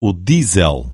o diesel.